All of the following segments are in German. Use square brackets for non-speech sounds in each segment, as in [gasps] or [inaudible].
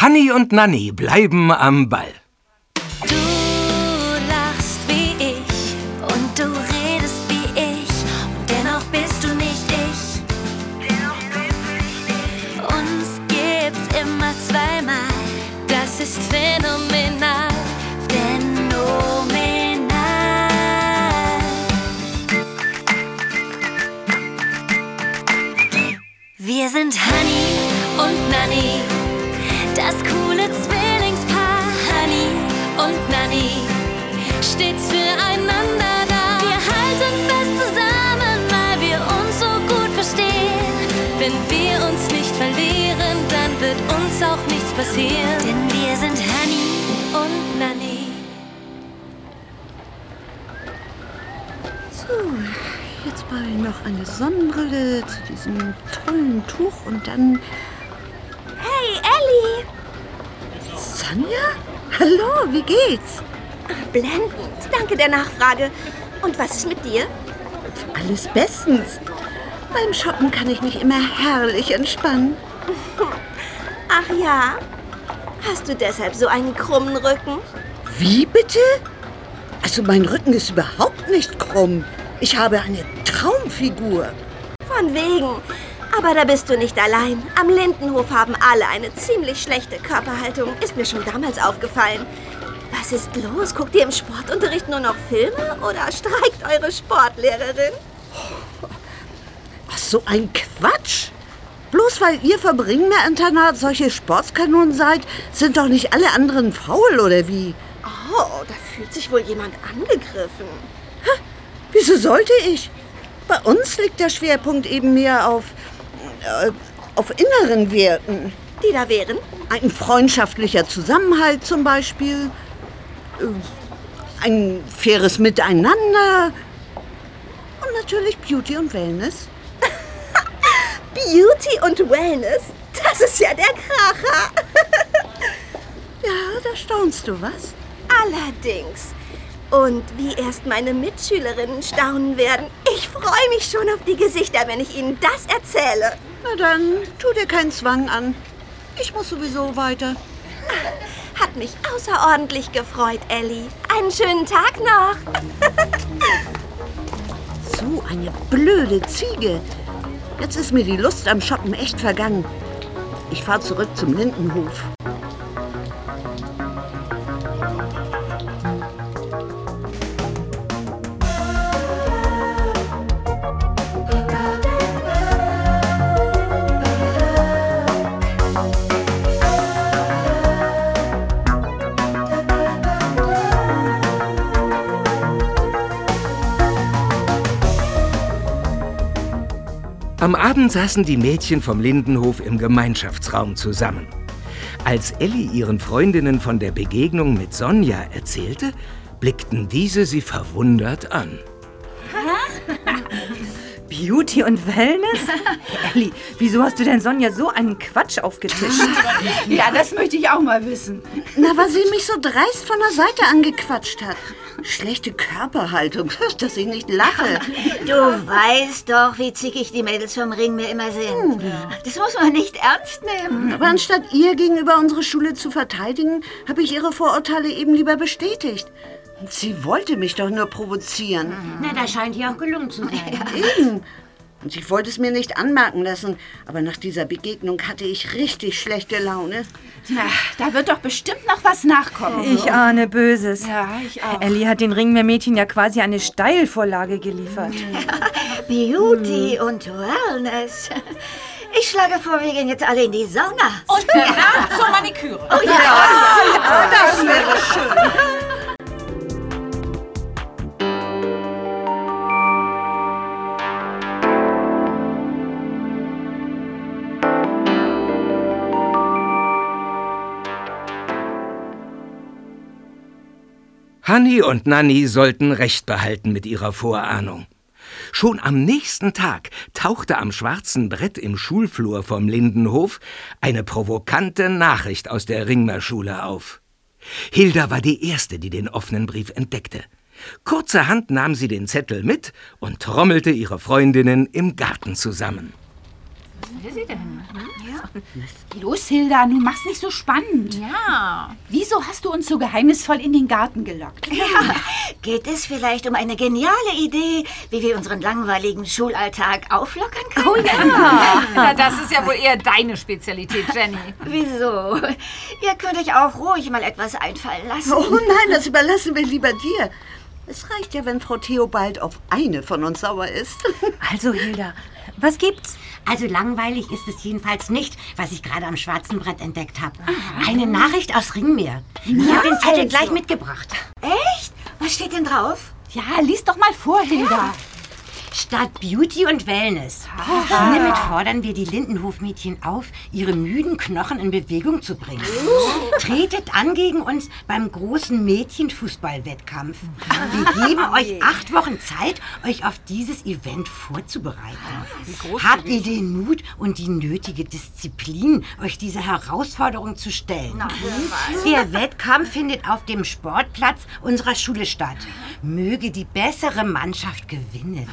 Hanni und Nanni bleiben am Ball. Noch eine Sonnenbrille zu diesem tollen Tuch und dann... Hey, Ellie! Sonja? Hallo, wie geht's? Blendend. Danke der Nachfrage. Und was ist mit dir? Alles bestens. Beim Shoppen kann ich mich immer herrlich entspannen. [laughs] Ach ja. Hast du deshalb so einen krummen Rücken? Wie bitte? Also mein Rücken ist überhaupt nicht krumm. Ich habe eine Traumfigur. Von wegen. Aber da bist du nicht allein. Am Lindenhof haben alle eine ziemlich schlechte Körperhaltung. Ist mir schon damals aufgefallen. Was ist los? Guckt ihr im Sportunterricht nur noch Filme oder streikt eure Sportlehrerin? Ach, so ein Quatsch. Bloß weil ihr Verbringerinternat solche Sportskanonen seid, sind doch nicht alle anderen faul, oder wie? Oh, da fühlt sich wohl jemand angegriffen. Wieso sollte ich? Bei uns liegt der Schwerpunkt eben mehr auf, äh, auf inneren Werten. Die da wären? Ein freundschaftlicher Zusammenhalt zum Beispiel. Äh, Ein faires Miteinander. Und natürlich Beauty und Wellness. [laughs] Beauty und Wellness? Das ist ja der Kracher. [laughs] Ja, da staunst du was. Allerdings. Und wie erst meine Mitschülerinnen staunen werden. Ich freue mich schon auf die Gesichter, wenn ich ihnen das erzähle. Na dann, tu dir keinen Zwang an. Ich muss sowieso weiter. Hat mich außerordentlich gefreut, Ellie. Einen schönen Tag noch. [laughs] So eine blöde Ziege. Jetzt ist mir die Lust am Shoppen echt vergangen. Ich fahre zurück zum Lindenhof. Abend saßen die Mädchen vom Lindenhof im Gemeinschaftsraum zusammen. Als Elli ihren Freundinnen von der Begegnung mit Sonja erzählte, blickten diese sie verwundert an. Beauty und Wellness? [laughs] Elli, wieso hast du denn Sonja so einen Quatsch aufgetischt? [laughs] Ja, das möchte ich auch mal wissen. Na, weil sie mich so dreist von der Seite angequatscht hat. Schlechte Körperhaltung, [laughs] dass ich nicht lache. Du weißt doch, wie zickig die Mädels vom Ring mir immer sind. Das muss man nicht ernst nehmen. Aber anstatt ihr gegenüber unsere Schule zu verteidigen, habe ich ihre Vorurteile eben lieber bestätigt. Sie wollte mich doch nur provozieren. Na, das scheint dir auch gelungen zu sein. Eben. Und ich wollte es mir nicht anmerken lassen, aber nach dieser Begegnung hatte ich richtig schlechte Laune. Na, da wird doch bestimmt noch was nachkommen. Ich ahne Böses. Ja, ich auch. Elli hat den Ringmeermädchen ja quasi eine Steilvorlage geliefert. Beauty und Wellness. Ich schlage vor, wir gehen jetzt alle in die Sauna. Und danach zur Maniküre. Oh ja. Das wäre schön. Hanni und Nanni sollten Recht behalten mit ihrer Vorahnung. Schon am nächsten Tag tauchte am schwarzen Brett im Schulflur vom Lindenhof eine provokante Nachricht aus der Ringmerschule auf. Hilda war die Erste, die den offenen Brief entdeckte. Kurzerhand nahm sie den Zettel mit und trommelte ihre Freundinnen im Garten zusammen. Was will sie denn? Los, Hilda, nun mach's nicht so spannend. Ja. Wieso hast du uns so geheimnisvoll in den Garten gelockt? [laughs] Geht es vielleicht um eine geniale Idee, wie wir unseren langweiligen Schulalltag auflockern können? Oh ja. [laughs] Na, das ist ja wohl eher deine Spezialität, Jenny. Wieso? Ihr könnt euch auch ruhig mal etwas einfallen lassen. Oh nein, das überlassen wir lieber dir. Es reicht ja, wenn Frau Theobald auf eine von uns sauer ist. Also, Hilda, was gibt's? Also langweilig ist es jedenfalls nicht, was ich gerade am schwarzen Brett entdeckt habe. Eine Nachricht aus Ringmeer. Ich habe den Zettel gleich mitgebracht. Echt? Was steht denn drauf? Ja, lies doch mal vor, Hilda. Statt Beauty und Wellness. Hiermit fordern wir die Lindenhofmädchen auf, ihre müden Knochen in Bewegung zu bringen. Tretet an gegen uns beim großen Mädchenfußballwettkampf. Wir geben euch acht Wochen Zeit, euch auf dieses Event vorzubereiten. Habt ihr den Mut und die nötige Disziplin, euch dieser Herausforderung zu stellen? Der Wettkampf findet auf dem Sportplatz unserer Schule statt. Möge die bessere Mannschaft gewinnen.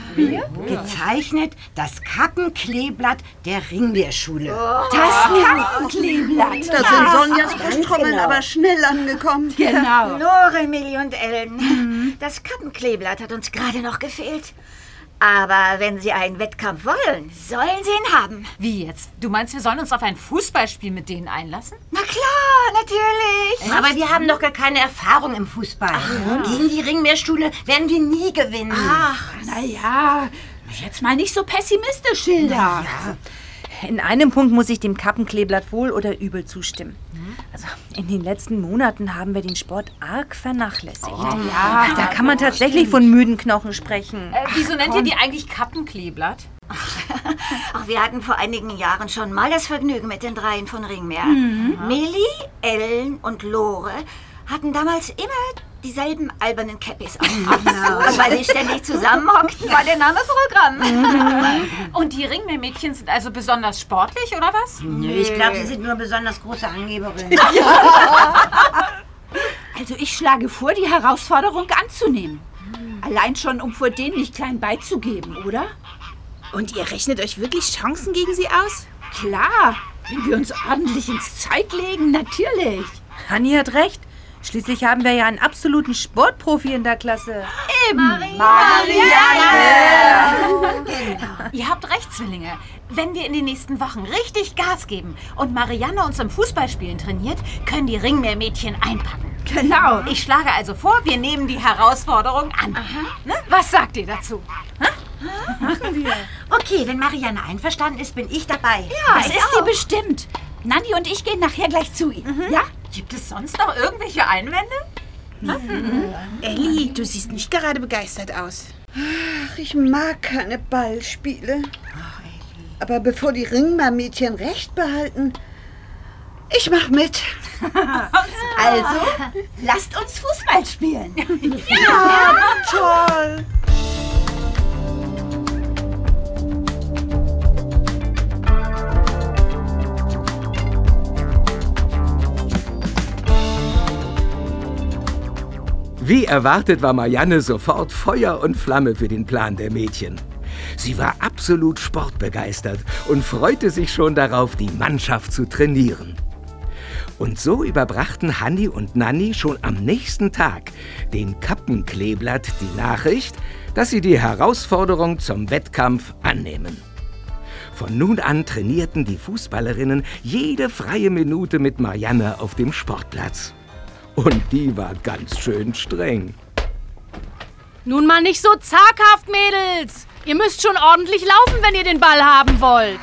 Gezeichnet das Kappenkleeblatt der Ringbeerschule. Das Kappenkleeblatt. Da sind Sonjas Brusttrommeln aber schnell angekommen. Genau. Lore, Millie und Ellen. Das Kappenkleeblatt hat uns gerade noch gefehlt. Aber wenn Sie einen Wettkampf wollen, sollen Sie ihn haben. Wie jetzt? Du meinst, wir sollen uns auf ein Fußballspiel mit denen einlassen? Na klar, natürlich. Aber wir haben doch gar keine Erfahrung im Fußball. Gegen die Ringmeerschule werden wir nie gewinnen. Naja, jetzt mal nicht so pessimistisch, Hilda. In einem Punkt muss ich dem Kappenkleeblatt wohl oder übel zustimmen. Also in den letzten Monaten haben wir den Sport arg vernachlässigt. Ja, Da kann man tatsächlich von müden Knochen sprechen. Äh, wieso nennt ihr die eigentlich Kappenkleeblatt? [laughs] Ach, wir hatten vor einigen Jahren schon mal das Vergnügen mit den Dreien von Ringmeer. Mhm. Millie, Ellen und Lore hatten damals immer dieselben albernen Cappies an. [laughs] Und weil sie ständig zusammenhockten, war der Name Programm. [laughs] Und die Ringmeermädchen sind also besonders sportlich, oder was? Nö, ich glaube, sie sind nur besonders große Angeberinnen. [laughs] Also ich schlage vor, die Herausforderung anzunehmen. Allein schon, um vor denen nicht klein beizugeben, oder? Und ihr rechnet euch wirklich Chancen gegen sie aus? Klar, wenn wir uns ordentlich ins Zeug legen, natürlich. Hanni hat recht. Schließlich haben wir ja einen absoluten Sportprofi in der Klasse. Ihr habt recht, Zwillinge. Wenn wir in den nächsten Wochen richtig Gas geben und Marianne uns im Fußballspielen trainiert, können die Ringmeermädchen einpacken. Genau. Ich schlage also vor, wir nehmen die Herausforderung an. Ne? Was sagt ihr dazu? Okay, wenn Marianne einverstanden ist, bin ich dabei. das ist sie bestimmt. Nanni und ich gehen nachher gleich zu ihr. Ja? Gibt es sonst noch irgendwelche Einwände? Elli, du siehst nicht gerade begeistert aus. Ach, ich mag keine Ballspiele. Aber bevor die Ringmermädchen recht behalten, ich mach mit. [laughs] Also, lasst uns Fußball spielen. Toll. Wie erwartet war Marianne sofort Feuer und Flamme für den Plan der Mädchen. Sie war absolut sportbegeistert und freute sich schon darauf, die Mannschaft zu trainieren. Und so überbrachten Hanni und Nanni schon am nächsten Tag dem Kappenkleeblatt die Nachricht, dass sie die Herausforderung zum Wettkampf annehmen. Von nun an trainierten die Fußballerinnen jede freie Minute mit Marianne auf dem Sportplatz. Und die war ganz schön streng. Nun mal nicht so zaghaft, Mädels. Ihr müsst schon ordentlich laufen, wenn ihr den Ball haben wollt.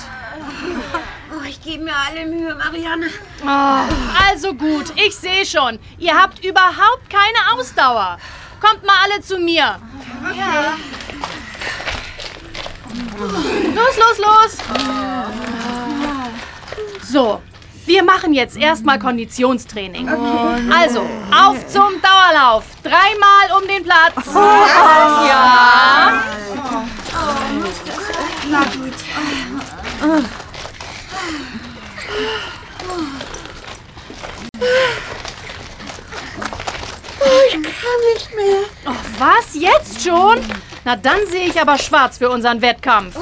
Oh, ich gebe mir alle Mühe, Marianne. Oh, also gut, ich sehe schon. Ihr habt überhaupt keine Ausdauer. Kommt mal alle zu mir. Los, los, los. So, wir machen jetzt erstmal Konditionstraining. Also, auf zum Dauerlauf. Dreimal um den Platz. Ja. Oh, was? Jetzt schon? Na, dann sehe ich aber schwarz für unseren Wettkampf.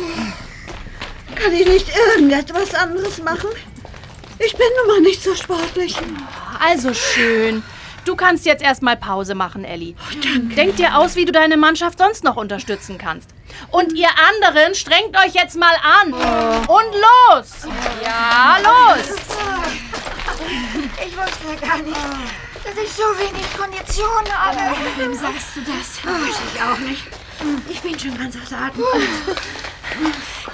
Kann ich nicht irgendetwas anderes machen? Ich bin nun mal nicht so sportlich. Also schön. Du kannst jetzt erstmal Pause machen, Elli. Denk dir aus, wie du deine Mannschaft sonst noch unterstützen kannst. Und ihr anderen, strengt euch jetzt mal an. Und los! Ja, los! Ich wusste ja gar nicht, dass ich so wenig Kondition habe. Wem sagst du das? Weiß ich auch nicht. Ich bin schon ganz außer Atem.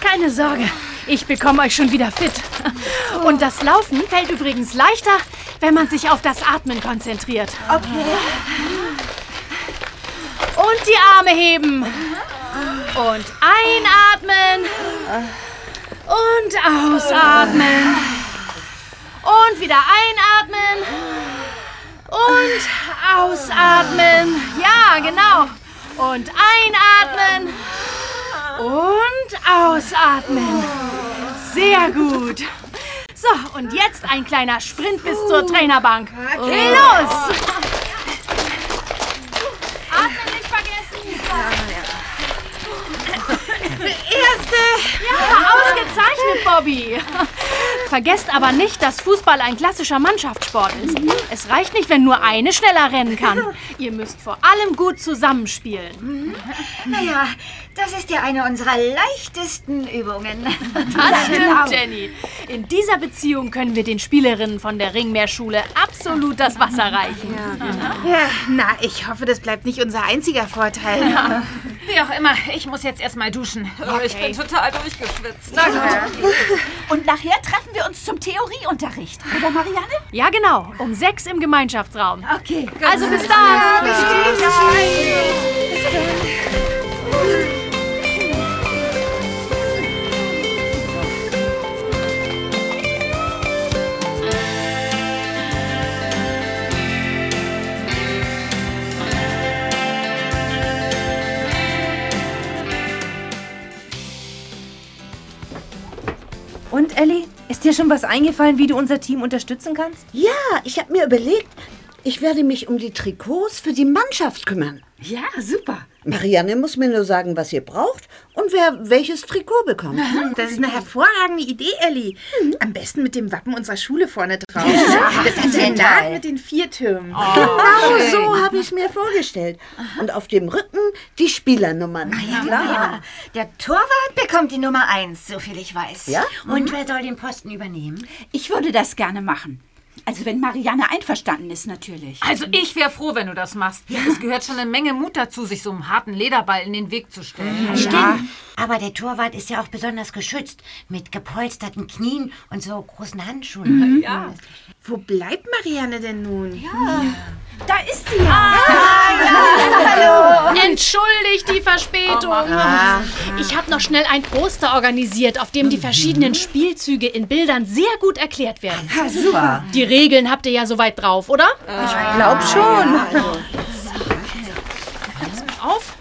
Keine Sorge, ich bekomme euch schon wieder fit. Und das Laufen fällt übrigens leichter, wenn man sich auf das Atmen konzentriert. Okay. Und die Arme heben. Und einatmen. Und ausatmen. Und wieder einatmen. Und ausatmen. Ja, genau. Und einatmen. Und ausatmen. Sehr gut. So, und jetzt ein kleiner Sprint bis zur Trainerbank. Los! Atmen nicht vergessen. Erste. Ja, ausgezeichnet, Bobby. Vergesst aber nicht, dass Fußball ein klassischer Mannschaftssport ist. Es reicht nicht, wenn nur eine schneller rennen kann. Ihr müsst vor allem gut zusammenspielen. Naja, das ist ja eine unserer leichtesten Übungen. [laughs] Das stimmt, Jenny. In dieser Beziehung können wir den Spielerinnen von der Ringmeerschule absolut das Wasser reichen. Ja, na, ich hoffe, das bleibt nicht unser einziger Vorteil. Wie auch immer, ich muss jetzt erstmal duschen. Ich bin total durchgeschwitzt. Und nachher treffen wir uns zum Theorieunterricht. Oder, Marianne? Ja, genau. Um sechs im Gemeinschaftsraum. Okay. Also bis dann. Und Elli, ist dir schon was eingefallen, wie du unser Team unterstützen kannst? Ja, ich habe mir überlegt, ich werde mich um die Trikots für die Mannschaft kümmern. Ja, super. Marianne muss mir nur sagen, was ihr braucht und wer welches Trikot bekommt. [laughs] Das ist eine hervorragende Idee, Elli. Am besten mit dem Wappen unserer Schule vorne drauf. Das Internat mit den vier Türmen. Genau so habe ich es mir vorgestellt. Und auf dem Rücken die Spielernummern. Ja, der Torwart bekommt die Nummer eins, so viel ich weiß. Ja? Und wer soll den Posten übernehmen? Ich würde das gerne machen. Also wenn Marianne einverstanden ist, natürlich. Also ich wäre froh, wenn du das machst. Es gehört schon eine Menge Mut dazu, sich so einem harten Lederball in den Weg zu stellen. Stimmt. Aber der Torwart ist ja auch besonders geschützt. Mit gepolsterten Knien und so großen Handschuhen. Ja. Wo bleibt Marianne denn nun? Da ist sie ja. Entschuldigt die Verspätung. Ich habe noch schnell ein Poster organisiert, auf dem die verschiedenen Spielzüge in Bildern sehr gut erklärt werden. super. Die Regeln habt ihr ja soweit drauf, oder? Ich glaube schon. Auf.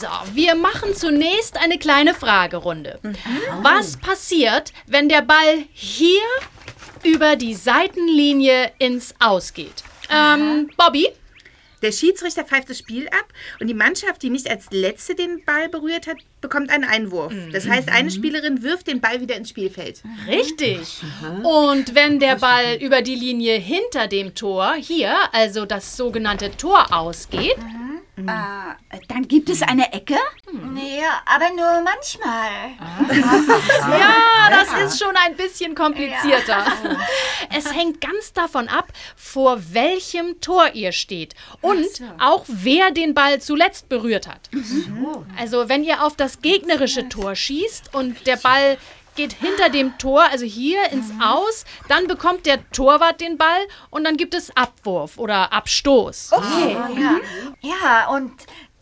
So, wir machen zunächst eine kleine Fragerunde. Was passiert, wenn der Ball hier über die Seitenlinie ins Aus geht? Ähm, Bobby? Der Schiedsrichter pfeift das Spiel ab und die Mannschaft, die nicht als letzte den Ball berührt hat, bekommt einen Einwurf. Das heißt, eine Spielerin wirft den Ball wieder ins Spielfeld. Richtig. Und wenn der Ball über die Linie hinter dem Tor, hier, also das sogenannte Tor ausgeht, Äh, dann gibt es eine Ecke? Ja, aber nur manchmal. [laughs] ja, das ist schon ein bisschen komplizierter. Es hängt ganz davon ab, vor welchem Tor ihr steht und auch wer den Ball zuletzt berührt hat. Also wenn ihr auf das gegnerische Tor schießt und der Ball geht hinter dem Tor, also hier ins Aus, dann bekommt der Torwart den Ball und dann gibt es Abwurf oder Abstoß. Okay. Ja. ja, und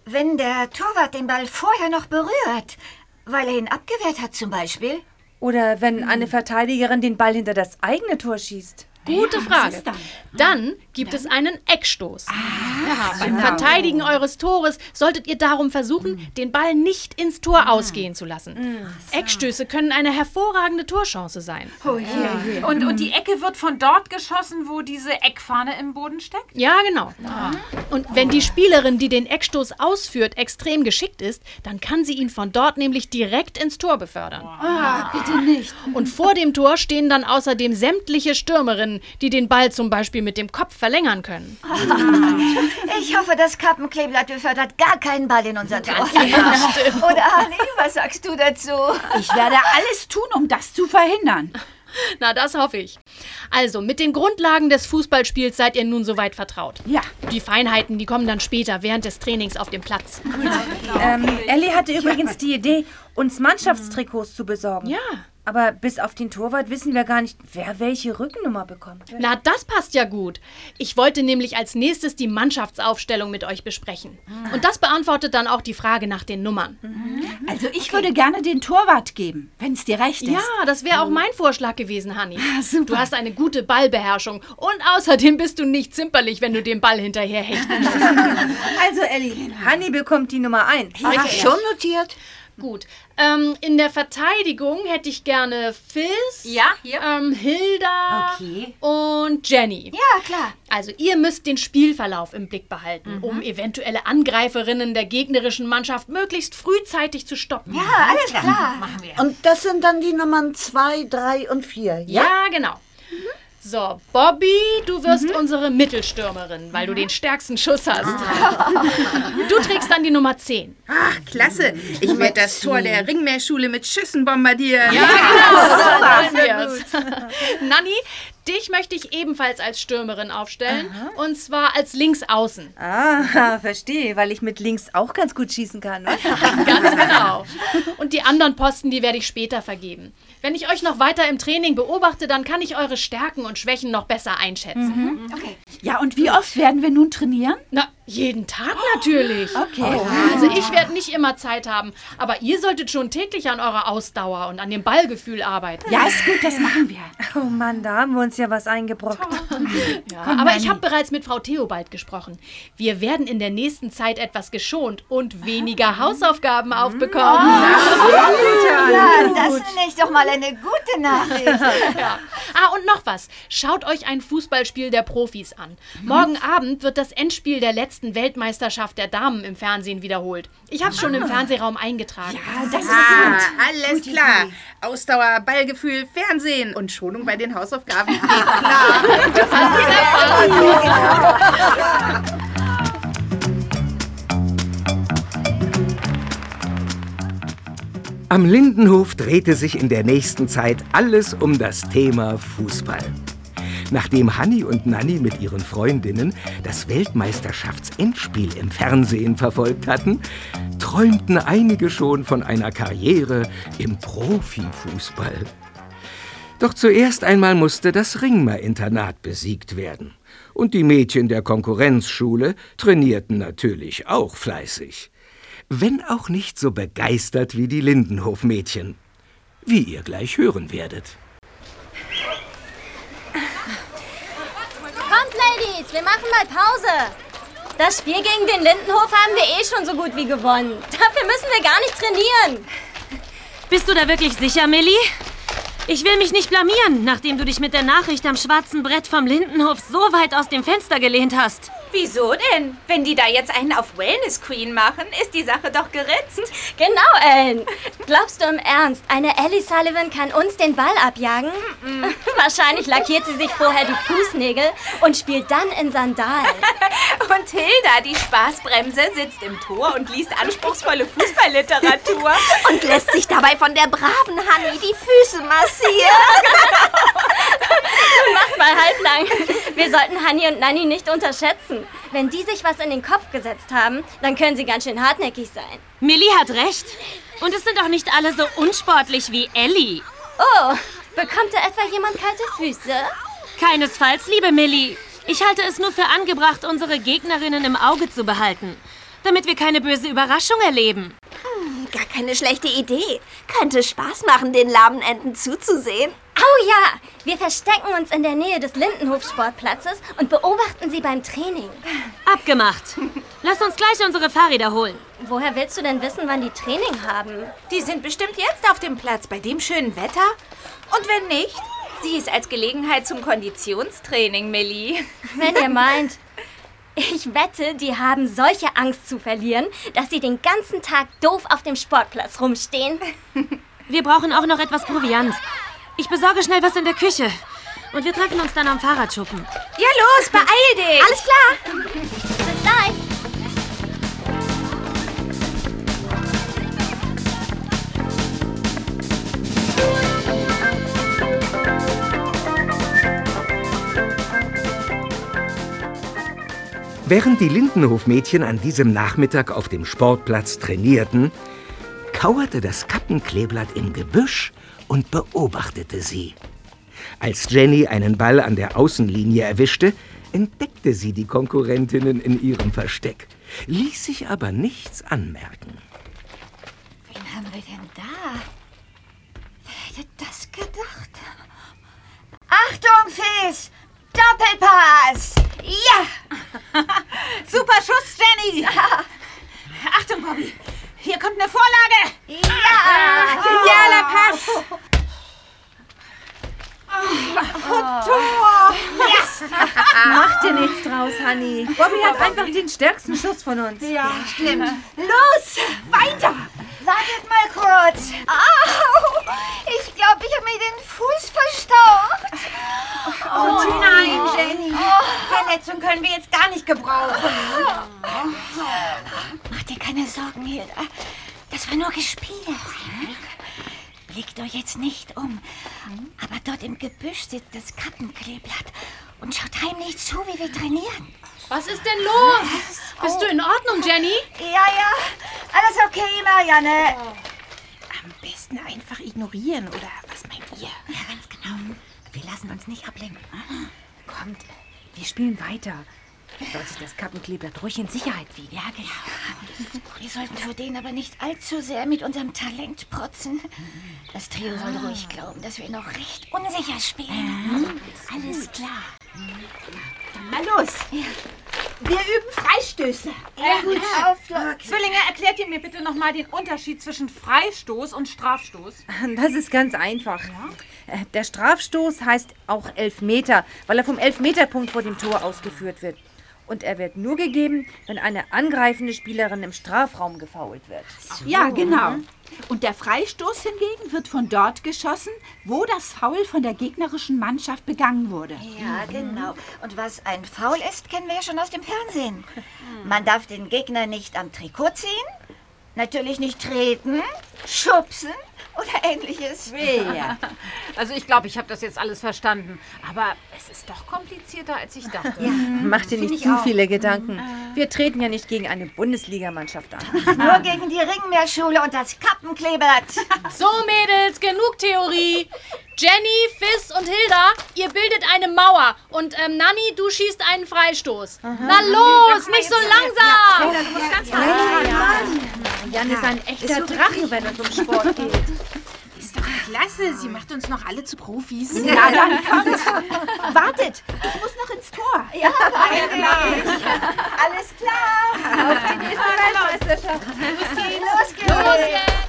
wenn der Torwart den Ball vorher noch berührt, weil er ihn abgewehrt hat zum Beispiel. Oder wenn eine Verteidigerin den Ball hinter das eigene Tor schießt. Gute Ja, Frage. dann? Dann gibt es einen Eckstoß. ja, beim Verteidigen eures Tores solltet ihr darum versuchen, den Ball nicht ins Tor ausgehen zu lassen. Eckstöße können eine hervorragende Torchance sein. Und, und die Ecke wird von dort geschossen, wo diese Eckfahne im Boden steckt? Ja, genau. Und wenn die Spielerin, die den Eckstoß ausführt, extrem geschickt ist, dann kann sie ihn von dort nämlich direkt ins Tor befördern. Ah, bitte nicht. Und vor dem Tor stehen dann außerdem sämtliche Stürmerinnen, die den Ball zum Beispiel mit dem Kopf verlängern können. [laughs] Ich hoffe, das Kappenkleeblatt befördert gar keinen Ball in unser Tor. Oder Hanni, was sagst du dazu? Ich werde alles tun, um das zu verhindern. Na, das hoffe ich. Also, mit den Grundlagen des Fußballspiels seid ihr nun soweit vertraut. Ja. Die Feinheiten, die kommen dann später während des Trainings auf dem Platz. Ähm, Ellie hatte übrigens die Idee, uns Mannschaftstrikots zu besorgen. Ja. Aber bis auf den Torwart wissen wir gar nicht, wer welche Rückennummer bekommt. Na, das passt ja gut. Ich wollte nämlich als nächstes die Mannschaftsaufstellung mit euch besprechen. Und das beantwortet dann auch die Frage nach den Nummern. Also ich würde gerne den Torwart geben, wenn es dir recht ist. Ja, das wäre auch mein Vorschlag gewesen, Hanni. [laughs] Du hast eine gute Ballbeherrschung und außerdem bist du nicht zimperlich, wenn du den Ball hinterher hechten musst. [laughs] [laughs] Also Ellie, Hanni bekommt die Nummer 1. Schon notiert? Gut. Ähm, in der Verteidigung hätte ich gerne Fizz, Ja, hier. ähm, Hilda Okay. und Jenny. Ja, klar. Also ihr müsst den Spielverlauf im Blick behalten, um eventuelle Angreiferinnen der gegnerischen Mannschaft möglichst frühzeitig zu stoppen. Ja, alles klar. Machen wir. Und das sind dann die Nummern 2, 3 und 4, ja? Ja, genau. So, Bobby, du wirst unsere Mittelstürmerin, weil du den stärksten Schuss hast. [laughs] Du trägst dann die Nummer 10. Ach, klasse. Ich werde das Tor der Ringmeerschule mit Schüssen bombardieren. Ja, genau. So wir's. [laughs] Nanni, dich möchte ich ebenfalls als Stürmerin aufstellen. Und zwar als Linksaußen. Ah, [laughs] verstehe, weil ich mit links auch ganz gut schießen kann. Ne? Ganz genau. Und die anderen Posten, die werde ich später vergeben. Wenn ich euch noch weiter im Training beobachte, dann kann ich eure Stärken und Schwächen noch besser einschätzen. Ja, und wie oft werden wir nun trainieren? Na, jeden Tag natürlich. [gasps] Okay. Also ich werde nicht immer Zeit haben, aber ihr solltet schon täglich an eurer Ausdauer und an dem Ballgefühl arbeiten. Ja, ist gut, das machen wir. [laughs] Oh Mann, da haben wir uns ja was eingebrockt. [laughs] Ja, aber ich habe bereits mit Frau Theobald gesprochen. Wir werden in der nächsten Zeit etwas geschont und weniger Hausaufgaben aufbekommen. [laughs] Ja, das finde ich doch mal eine gute Nachricht. Ja. Ah, und noch was. Schaut euch ein Fußballspiel der Profis an. Morgen Abend wird das Endspiel der letzten Weltmeisterschaft der Damen im Fernsehen wiederholt. Ich habe es schon im Fernsehraum eingetragen. Das ist Ah, alles klar. Ausdauer, Ballgefühl, Fernsehen und Schonung bei den Hausaufgaben [laughs] geht klar. Am Lindenhof drehte sich in der nächsten Zeit alles um das Thema Fußball. Nachdem Hanni und Nanni mit ihren Freundinnen das Weltmeisterschaftsendspiel im Fernsehen verfolgt hatten, träumten einige schon von einer Karriere im Profifußball. Doch zuerst einmal musste das Ringmer-Internat besiegt werden. Und die Mädchen der Konkurrenzschule trainierten natürlich auch fleißig. Wenn auch nicht so begeistert wie die Lindenhof-Mädchen. Wie ihr gleich hören werdet. Ladies, wir machen mal Pause. Das Spiel gegen den Lindenhof haben wir eh schon so gut wie gewonnen. [laughs] Dafür müssen wir gar nicht trainieren. Bist du da wirklich sicher, Millie? Ich will mich nicht blamieren, nachdem du dich mit der Nachricht am schwarzen Brett vom Lindenhof so weit aus dem Fenster gelehnt hast. Wieso denn? Wenn die da jetzt einen auf Wellness Queen machen, ist die Sache doch geritzt. Genau, Ellen. Glaubst du im Ernst, eine Ellie Sullivan kann uns den Ball abjagen? [laughs] Wahrscheinlich lackiert sie sich vorher die Fußnägel und spielt dann in Sandalen. [laughs] Und Hilda, die Spaßbremse, sitzt im Tor und liest anspruchsvolle Fußballliteratur. [laughs] Und lässt sich dabei von der braven Hanni die Füße massieren. Mach mal halblang. Wir sollten Hanni und Nanni nicht unterschätzen. Wenn die sich was in den Kopf gesetzt haben, dann können sie ganz schön hartnäckig sein. Millie hat recht. Und es sind auch nicht alle so unsportlich wie Ellie. Oh, bekommt da etwa jemand kalte Füße? Keinesfalls, liebe Millie. Ich halte es nur für angebracht, unsere Gegnerinnen im Auge zu behalten. Damit wir keine böse Überraschung erleben. Gar keine schlechte Idee. Könnte Spaß machen, den lahmen Enten zuzusehen. Oh ja, wir verstecken uns in der Nähe des Lindenhof-Sportplatzes und beobachten sie beim Training. Abgemacht. Lass uns gleich unsere Fahrräder holen. Woher willst du denn wissen, wann die Training haben? Die sind bestimmt jetzt auf dem Platz bei dem schönen Wetter. Und wenn nicht, sieh es als Gelegenheit zum Konditionstraining, Millie. Wenn ihr meint. Ich wette, die haben solche Angst zu verlieren, dass sie den ganzen Tag doof auf dem Sportplatz rumstehen. Wir brauchen auch noch etwas Proviant. Ich besorge schnell was in der Küche. Und wir treffen uns dann am Fahrradschuppen. Ja, los, beeil dich! Alles klar! Bis gleich! Während die Lindenhofmädchen an diesem Nachmittag auf dem Sportplatz trainierten, kauerte das Kappenkleeblatt im Gebüsch und beobachtete sie. Als Jenny einen Ball an der Außenlinie erwischte, entdeckte sie die Konkurrentinnen in ihrem Versteck, ließ sich aber nichts anmerken. Wen haben wir denn da? Wer hätte das gedacht? Achtung, Fes! Doppelpass! Ja! [laughs] Super Schuss, Jenny [laughs] Bobby! Hier kommt eine Vorlage! Ja! Genialer Pass! Oh, Tor! Yes! Mach draus, Honey. Bobby hat einfach den stärksten Schuss von uns. Ja, stimmt. Los, weiter! Wartet mal kurz. Au! Ich glaube, ich habe mir den Fuß verstaucht. Oh, nein, Jenny. Verletzung können wir jetzt gar nicht gebrauchen. Mach dir keine Sorgen, Hilda. Das war nur gespielt. Blickt euch jetzt nicht um. Aber dort im Gebüsch sitzt das Kappenkleeblatt und schaut heimlich zu, wie wir trainieren. Was ist denn los? Bist du in Ordnung, Jenny? Ja, ja. Alles okay, Marianne. Am besten einfach ignorieren, oder was meint ihr? Ja, ganz genau. Wir lassen uns nicht ablenken. Kommt, wir spielen weiter. Soll sich das Kappenkleeblatt ruhig in Sicherheit wiegen. Ja, genau. Wir sollten für den aber nicht allzu sehr mit unserem Talent protzen. Das Trio soll ruhig glauben, dass wir noch recht unsicher spielen. Alles klar. Dann mal los. Wir üben Freistöße. Ja, gut. Auf, Zwillinge, erklärt ihr mir bitte nochmal den Unterschied zwischen Freistoß und Strafstoß? Das ist ganz einfach. Äh, Der Strafstoß heißt auch Elfmeter, weil er vom Elfmeterpunkt vor dem Tor ausgeführt wird. Und er wird nur gegeben, wenn eine angreifende Spielerin im Strafraum gefoult wird. Ja, genau. Und der Freistoß hingegen wird von dort geschossen, wo das Foul von der gegnerischen Mannschaft begangen wurde. Ja, genau. Und was ein Foul ist, kennen wir ja schon aus dem Fernsehen. Man darf den Gegner nicht am Trikot ziehen, natürlich nicht treten, schubsen oder ähnliches. Ja. Also ich glaube, ich habe das jetzt alles verstanden. Aber es ist doch komplizierter, als ich dachte. Mach dir nicht zu viele Gedanken. Wir treten ja nicht gegen eine Bundesligamannschaft an. [laughs] Nur gegen die Ringmeerschule und das Kappenkleeblatt. [laughs] So, Mädels, genug Theorie. Jenny, Fizz und Hilda, ihr bildet eine Mauer. Und ähm, Nanni, du schießt einen Freistoß. Na los, nicht so langsam. Jan ist ein echter Drache, wenn es um Sport geht. [laughs] Klasse. Sie macht uns noch alle zu Profis. Ja, dann kommt. [laughs] Wartet, ich muss noch ins Tor. Ja. [laughs] Alles klar. Auf die nächste Weltmeisterschaft. Los geht's. Los geht's.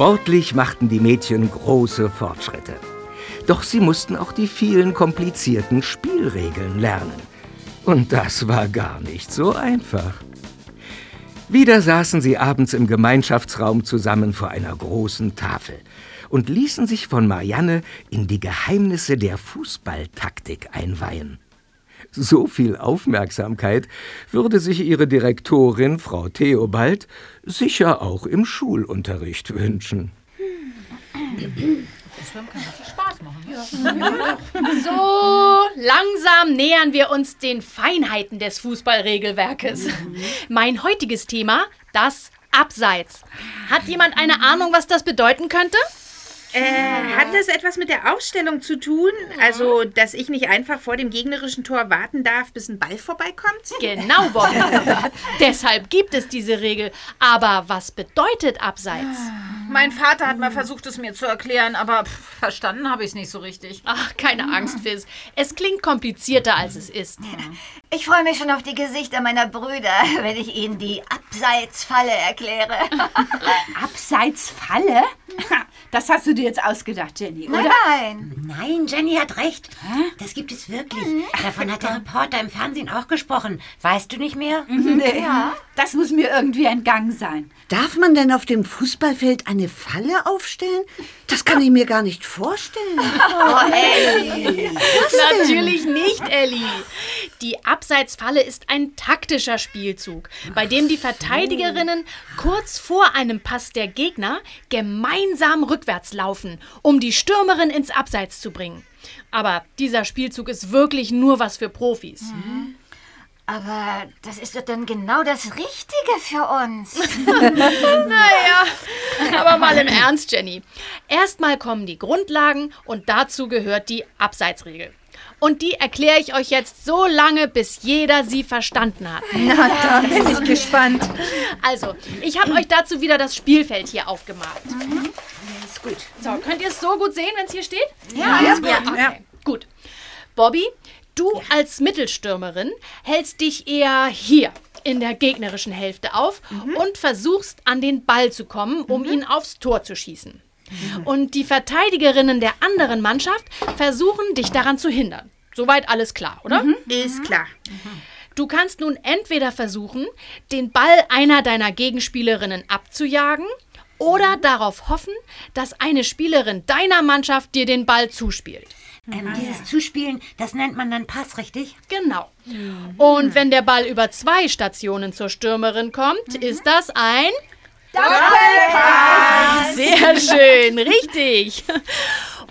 Sportlich machten die Mädchen große Fortschritte. Doch sie mussten auch die vielen komplizierten Spielregeln lernen. Und das war gar nicht so einfach. Wieder saßen sie abends im Gemeinschaftsraum zusammen vor einer großen Tafel und ließen sich von Marianne in die Geheimnisse der Fußballtaktik einweihen. So viel Aufmerksamkeit würde sich ihre Direktorin, Frau Theobald, sicher auch im Schulunterricht wünschen. So, langsam nähern wir uns den Feinheiten des Fußballregelwerkes. Mein heutiges Thema, das Abseits. Hat jemand eine Ahnung, was das bedeuten könnte? Äh, hat das etwas mit der Aufstellung zu tun? Also, dass ich nicht einfach vor dem gegnerischen Tor warten darf, bis ein Ball vorbeikommt? Genau, Bobby. [laughs] Deshalb gibt es diese Regel. Aber was bedeutet Abseits? Mein Vater hat mal versucht, es mir zu erklären, aber pff, verstanden habe ich es nicht so richtig. Ach, keine Angst, Fizz. Es klingt komplizierter, als es ist. Ich freue mich schon auf die Gesichter meiner Brüder, [laughs] wenn ich ihnen die Abseitsfalle erkläre. [laughs] Abseitsfalle? [laughs] Das hast du dir jetzt ausgedacht, Jenny, oder? Nein. Nein, Jenny hat recht. Das gibt es wirklich. Davon hat der Reporter im Fernsehen auch gesprochen. Weißt du nicht mehr? Nee. Das muss mir irgendwie entgangen sein. Darf man denn auf dem Fußballfeld eine Falle aufstellen? Das kann ich mir gar nicht vorstellen. Oh, Elli. Natürlich nicht, Ellie. Die Abseitsfalle ist ein taktischer Spielzug, bei dem die Verteidigerinnen kurz vor einem Pass der Gegner gemeinsam rückwärts laufen, um die Stürmerin ins Abseits zu bringen. Aber dieser Spielzug ist wirklich nur was für Profis. Aber das ist doch dann genau das Richtige für uns. [laughs] Naja, aber mal im Ernst, Jenny. Erstmal kommen die Grundlagen und dazu gehört die Abseitsregel. Und die erkläre ich euch jetzt so lange, bis jeder sie verstanden hat. [laughs] Na, da bin ich gespannt. Also, ich habe euch dazu wieder das Spielfeld hier aufgemalt. Ist gut. So, könnt ihr es so gut sehen, wenn es hier steht? Ja, ja, okay. Gut. Bobby, du als Mittelstürmerin hältst dich eher hier in der gegnerischen Hälfte auf und versuchst an den Ball zu kommen, um ihn aufs Tor zu schießen. Und die Verteidigerinnen der anderen Mannschaft versuchen, dich daran zu hindern. Soweit alles klar, oder? Ist klar. Du kannst nun entweder versuchen, den Ball einer deiner Gegenspielerinnen abzujagen oder darauf hoffen, dass eine Spielerin deiner Mannschaft dir den Ball zuspielt. Ähm, dieses Zuspielen, das nennt man dann Pass, richtig? Genau. Und wenn der Ball über zwei Stationen zur Stürmerin kommt, ist das ein Doppelpass. Sehr schön, richtig.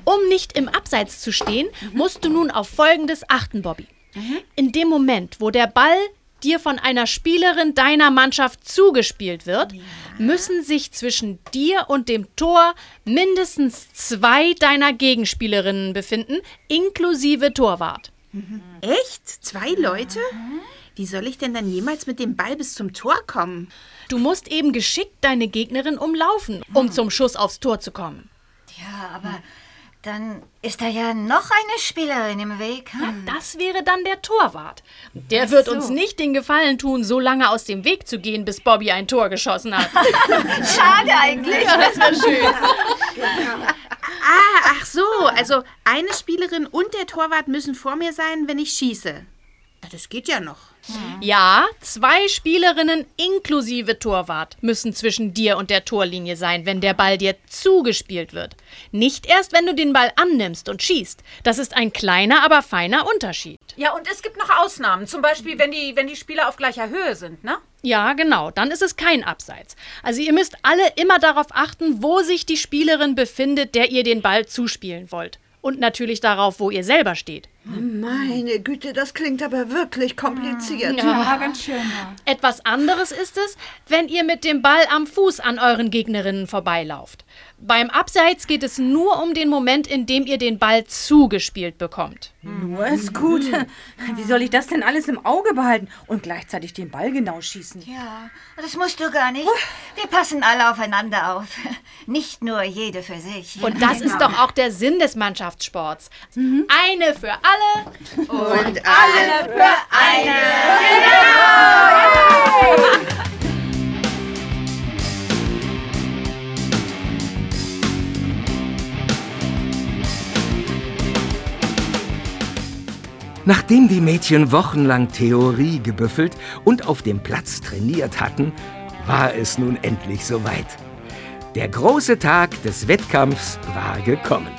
Um nicht im Abseits zu stehen, musst du nun auf Folgendes achten, Bobby. In dem Moment, wo der Ball dir von einer Spielerin deiner Mannschaft zugespielt wird, müssen sich zwischen dir und dem Tor mindestens zwei deiner Gegenspielerinnen befinden, inklusive Torwart. Echt? Zwei Leute? Wie soll ich denn dann jemals mit dem Ball bis zum Tor kommen? Du musst eben geschickt deine Gegnerin umlaufen, um zum Schuss aufs Tor zu kommen. Ja, aber dann ist da ja noch eine Spielerin im Weg. Hm? Das wäre dann der Torwart. Der wird uns nicht den Gefallen tun, so lange aus dem Weg zu gehen, bis Bobby ein Tor geschossen hat. [laughs] Schade eigentlich. Ja, das wäre schön. Ah, ach so. Also eine Spielerin und der Torwart müssen vor mir sein, wenn ich schieße. Ja, Das geht ja noch. Ja, zwei Spielerinnen inklusive Torwart müssen zwischen dir und der Torlinie sein, wenn der Ball dir zugespielt wird. Nicht erst, wenn du den Ball annimmst und schießt. Das ist ein kleiner, aber feiner Unterschied. Ja, und es gibt noch Ausnahmen. Zum Beispiel, wenn die, wenn die Spieler auf gleicher Höhe sind, ne? Ja, genau, dann ist es kein Abseits. Also ihr müsst alle immer darauf achten, wo sich die Spielerin befindet, der ihr den Ball zuspielen wollt. Und natürlich darauf, wo ihr selber steht. Meine Güte, das klingt aber wirklich kompliziert. Ja, ganz schön. Etwas anderes ist es, wenn ihr mit dem Ball am Fuß an euren Gegnerinnen vorbeilauft. Beim Abseits geht es nur um den Moment, in dem ihr den Ball zugespielt bekommt. Nur ist gut. [laughs] Wie soll ich das denn alles im Auge behalten und gleichzeitig den Ball genau schießen? Ja, das musst du gar nicht. Wir passen alle aufeinander auf. [laughs] Nicht nur jede für sich. Und das ist doch auch der Sinn des Mannschaftssports. Eine für alle. Und alle für eine. Nachdem die Mädchen wochenlang Theorie gebüffelt und auf dem Platz trainiert hatten, war es nun endlich soweit. Der große Tag des Wettkampfs war gekommen.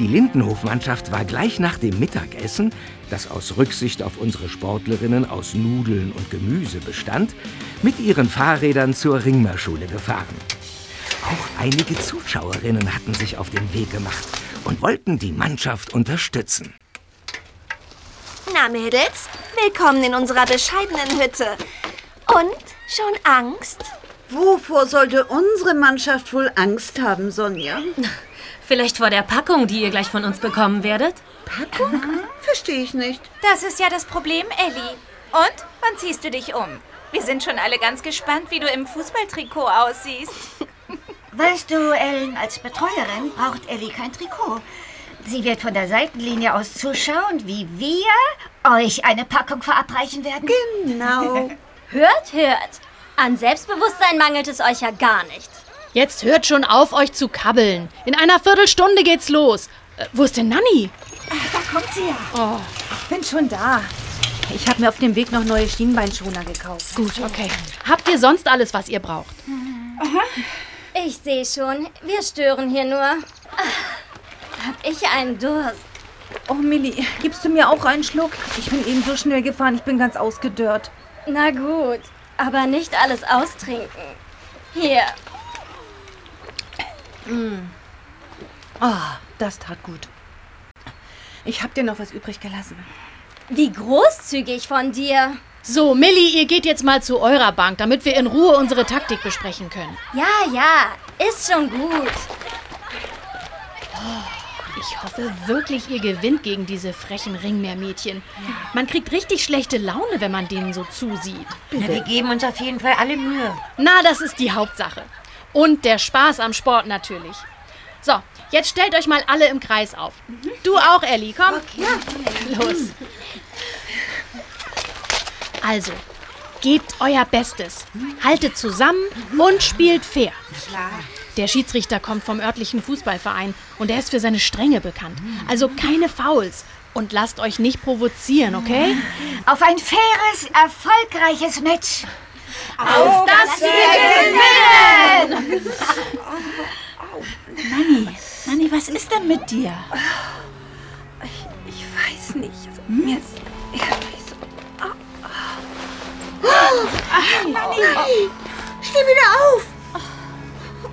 Die Lindenhofmannschaft war gleich nach dem Mittagessen, das aus Rücksicht auf unsere Sportlerinnen aus Nudeln und Gemüse bestand, mit ihren Fahrrädern zur Ringmerschule gefahren. Auch einige Zuschauerinnen hatten sich auf den Weg gemacht und wollten die Mannschaft unterstützen. Na, Mädels, willkommen in unserer bescheidenen Hütte. Und schon Angst? Wovor sollte unsere Mannschaft wohl Angst haben, Sonja? [laughs] Vielleicht vor der Packung, die ihr gleich von uns bekommen werdet? Packung? Verstehe ich nicht. Das ist ja das Problem, Ellie. Und wann ziehst du dich um? Wir sind schon alle ganz gespannt, wie du im Fußballtrikot aussiehst. [laughs] Weißt du, Ellen, als Betreuerin braucht Ellie kein Trikot. Sie wird von der Seitenlinie aus zuschauen, wie wir euch eine Packung verabreichen werden. Genau. [laughs] Hört, hört. An Selbstbewusstsein mangelt es euch ja gar nicht. Jetzt hört schon auf, euch zu kabbeln. In einer Viertelstunde geht's los. Äh, wo ist denn Nanni? Da kommt sie ja. Oh, ich bin schon da. Ich habe mir auf dem Weg noch neue Schienbeinschoner gekauft. Gut, okay. Habt ihr sonst alles, was ihr braucht? Ich sehe schon, wir stören hier nur. Hab ich einen Durst. Oh, Milli, gibst du mir auch einen Schluck? Ich bin eben so schnell gefahren, ich bin ganz ausgedörrt. Na gut, aber nicht alles austrinken. Hier, Ah, das tat gut. Ich hab dir noch was übrig gelassen. wie großzügig von dir. So, Millie, ihr geht jetzt mal zu eurer Bank, damit wir in Ruhe unsere Taktik besprechen können. Ja, ja, ist schon gut. Ich hoffe wirklich, ihr gewinnt gegen diese frechen Ringmeermädchen. Man kriegt richtig schlechte Laune, wenn man denen so zusieht. Na, wir geben uns auf jeden Fall alle Mühe. Na, das ist die Hauptsache. Und der Spaß am Sport natürlich. So, jetzt stellt euch mal alle im Kreis auf. Du auch, Ellie, komm. Los. Also, gebt euer Bestes. Haltet zusammen und spielt fair. Der Schiedsrichter kommt vom örtlichen Fußballverein und er ist für seine Strenge bekannt. Also keine Fouls. Und lasst euch nicht provozieren, okay? Auf ein faires, erfolgreiches Match. Auf das wir gewinnen! Nanni, Nanni, was ist denn mit dir? Ich weiß nicht. Also, Mir ist. Ich hab mich so. Steh wieder auf!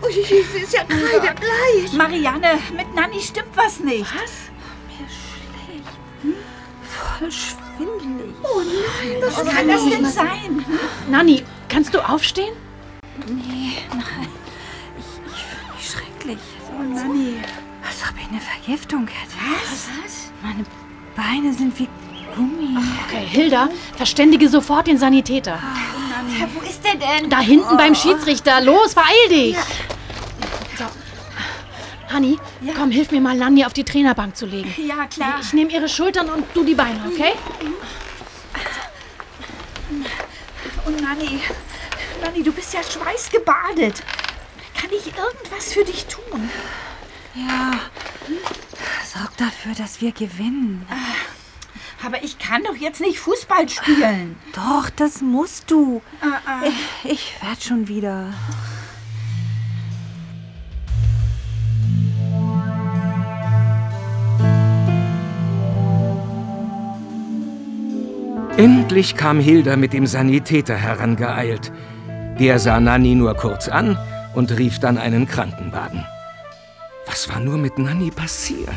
Ui, sie ist ja kreidebleich. Marianne, mit Nanni stimmt was nicht. Voll schwindelig. Was kann das denn sein? Nanni, kannst du aufstehen? Nee, nein. Ich, ich fühle mich schrecklich. Oh, Nanni. Als ob ich eine Vergiftung hätte. Was? Meine Beine sind wie Gummi. Okay, Hilda, verständige sofort den Sanitäter. Ja, wo ist der denn? Da hinten beim Schiedsrichter. Los, beeil dich! So. Hanni, komm, hilf mir mal, Nanni auf die Trainerbank zu legen. Ja, klar. Ich nehme ihre Schultern und du die Beine, okay? Und Nanni, Nanni, du bist ja schweißgebadet. Kann ich irgendwas für dich tun? Ja. Sorg dafür, dass wir gewinnen. Aber ich kann doch jetzt nicht Fußball spielen. Doch, das musst du. Ah, ah. Ich, ich werd schon wieder. Endlich kam Hilda mit dem Sanitäter herangeeilt. Der sah Nanni nur kurz an und rief dann einen Krankenwagen. Was war nur mit Nanni passiert?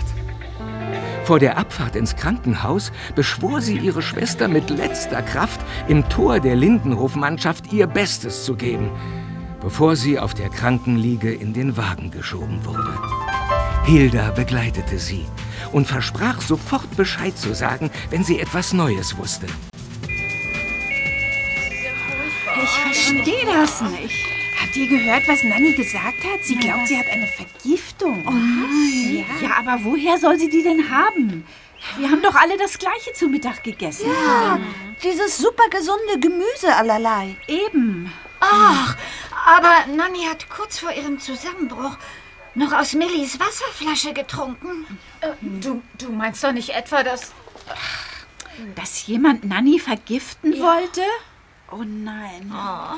Vor der Abfahrt ins Krankenhaus beschwor sie ihre Schwester mit letzter Kraft, im Tor der Lindenhofmannschaft ihr Bestes zu geben, bevor sie auf der Krankenliege in den Wagen geschoben wurde. Hilda begleitete sie und versprach sofort Bescheid zu sagen, wenn sie etwas Neues wusste. Ich verstehe das nicht. Habt ihr gehört, was Nanni gesagt hat? Sie glaubt, sie hat eine Vergiftung. Oh nein. Ja. ja, aber woher soll sie die denn haben? Wir haben doch alle das Gleiche zu Mittag gegessen. Ja, dieses super gesunde Gemüse allerlei. Eben. Ach, aber Nanni hat kurz vor ihrem Zusammenbruch noch aus Millis Wasserflasche getrunken. Du, du meinst doch nicht etwa, dass... Dass jemand Nanni vergiften wollte? Oh nein. Ja,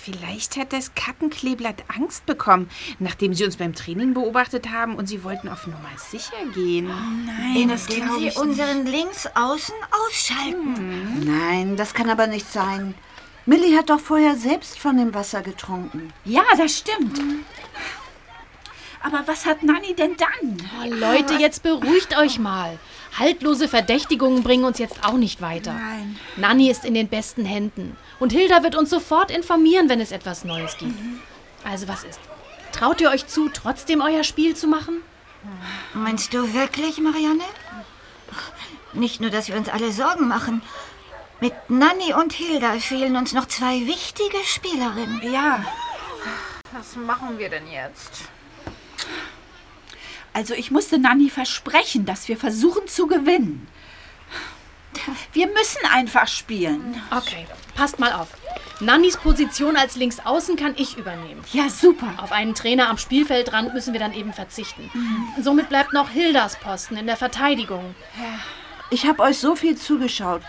vielleicht hat das Kappenkleeblatt Angst bekommen, nachdem sie uns beim Training beobachtet haben und sie wollten auf Nummer sicher gehen. nein, das Indem sie unseren Linksaußen ausschalten. Nein, das kann aber nicht sein. Millie hat doch vorher selbst von dem Wasser getrunken. Ja, das stimmt. Aber was hat Nanni denn dann? Oh, Leute, jetzt beruhigt euch mal. Haltlose Verdächtigungen bringen uns jetzt auch nicht weiter. Nein. Nanni ist in den besten Händen. Und Hilda wird uns sofort informieren, wenn es etwas Neues gibt. Also was ist? Traut ihr euch zu, trotzdem euer Spiel zu machen? Meinst du wirklich, Marianne? Nicht nur, dass wir uns alle Sorgen machen. Mit Nanni und Hilda fehlen uns noch zwei wichtige Spielerinnen. Ja. Was machen wir denn jetzt? Also ich musste Nanni versprechen, dass wir versuchen zu gewinnen. Wir müssen einfach spielen. Okay, passt mal auf. Nannis Position als Linksaußen kann ich übernehmen. Ja, super. Auf einen Trainer am Spielfeldrand müssen wir dann eben verzichten. Somit bleibt noch Hildas Posten in der Verteidigung. Ich habe euch so viel zugeschaut.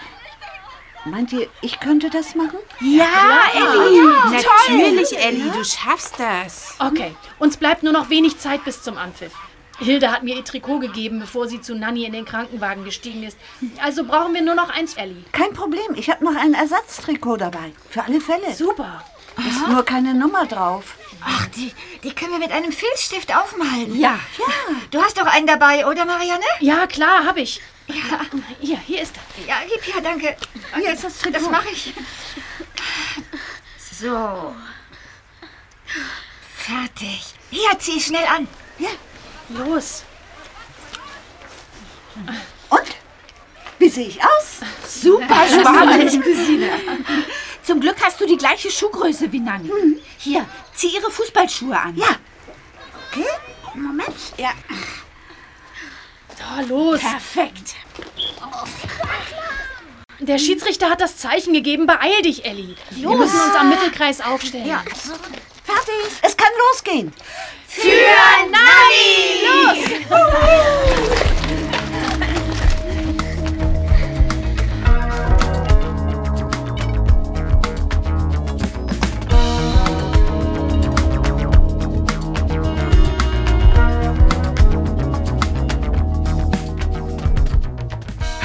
Meint ihr, ich könnte das machen? Ja, Elli. Ja, Natürlich, toll. Elli. Du schaffst das. Okay, uns bleibt nur noch wenig Zeit bis zum Anpfiff. Hilda hat mir ihr Trikot gegeben, bevor sie zu Nanni in den Krankenwagen gestiegen ist. Also brauchen wir nur noch eins, Ellie. Kein Problem, ich habe noch ein Ersatztrikot dabei. Für alle Fälle. Super. Ist nur keine Nummer drauf. Ach, die, die können wir mit einem Filzstift aufmalen. Ja. Ja. Du hast doch einen dabei, oder, Marianne? Ja, klar, habe ich. Ja. Hier, hier ist er. Ja, gib her, danke. Hier ist das. Das mache ich. So. Fertig. Hier, zieh schnell an. Ja. Los. Und? Wie sehe ich aus? Super [laughs] spannend, Cousine. Zum Glück hast du die gleiche Schuhgröße wie Nanni. Hier, zieh ihre Fußballschuhe an. Ja. Okay, Moment. Ja. So, los. Perfekt. Der Schiedsrichter hat das Zeichen gegeben. Beeil dich, Ellie. Wir müssen uns am Mittelkreis aufstellen. Ja. Fertig. Es kann losgehen. Für Nanni! Los!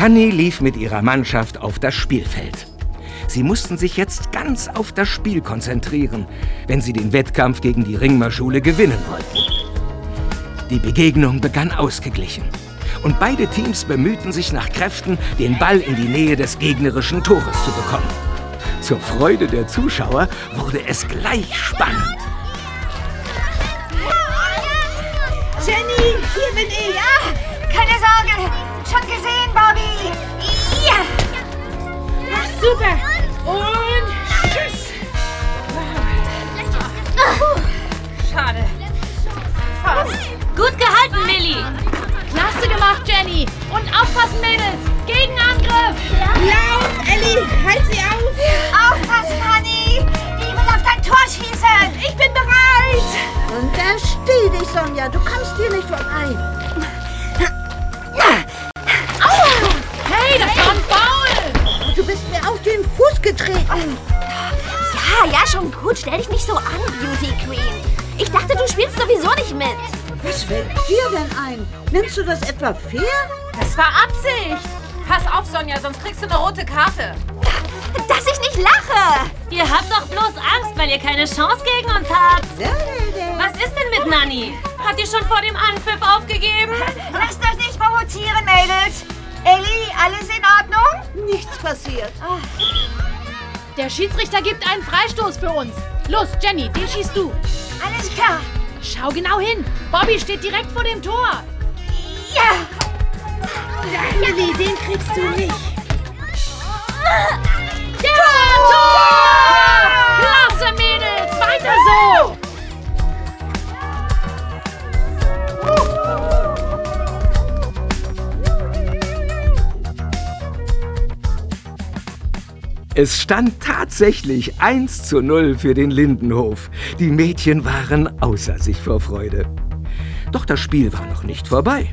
Hanni lief mit ihrer Mannschaft auf das Spielfeld. Sie mussten sich jetzt ganz auf das Spiel konzentrieren, wenn sie den Wettkampf gegen die Ringmerschule gewinnen wollten. Die Begegnung begann ausgeglichen. Und beide Teams bemühten sich nach Kräften, den Ball in die Nähe des gegnerischen Tores zu bekommen. Zur Freude der Zuschauer wurde es gleich spannend. Jenny, hier bin ich. Ja, keine Sorge. Schon gesehen, Bobby. Ja. Super. Und tschüss. Schade. Fast. Gut gehalten, Millie. Klasse gemacht, Jenny. Und aufpassen, Mädels. Gegenangriff. Lauf, Elli, halt sie auf. Aufpassen, Honey. Die will auf dein Tor schießen. Ich bin bereit. Und da steh dich, Sonja. Du kommst hier nicht vorbei. Du bist mir auf den Fuß getreten. Ja, ja, schon gut. Stell dich nicht so an, Beauty Queen. Ich dachte, du spielst sowieso nicht mit. Was fällt dir denn ein? Nimmst du das etwa fair? Das war Absicht. Pass auf, Sonja, sonst kriegst du eine rote Karte. Dass ich nicht lache. Ihr habt doch bloß Angst, weil ihr keine Chance gegen uns habt. Was ist denn mit Nanni? Hat die schon vor dem Anpfiff aufgegeben? Lasst euch nicht provozieren, Mädels. Elli, alles in Ordnung? Nichts passiert. Der Schiedsrichter gibt einen Freistoß für uns. Los, Jenny, den schießt du. Alles klar. Schau genau hin. Bobby steht direkt vor dem Tor. Ja. Lilly, den kriegst du nicht. Es stand tatsächlich 1 zu 0 für den Lindenhof. Die Mädchen waren außer sich vor Freude. Doch das Spiel war noch nicht vorbei.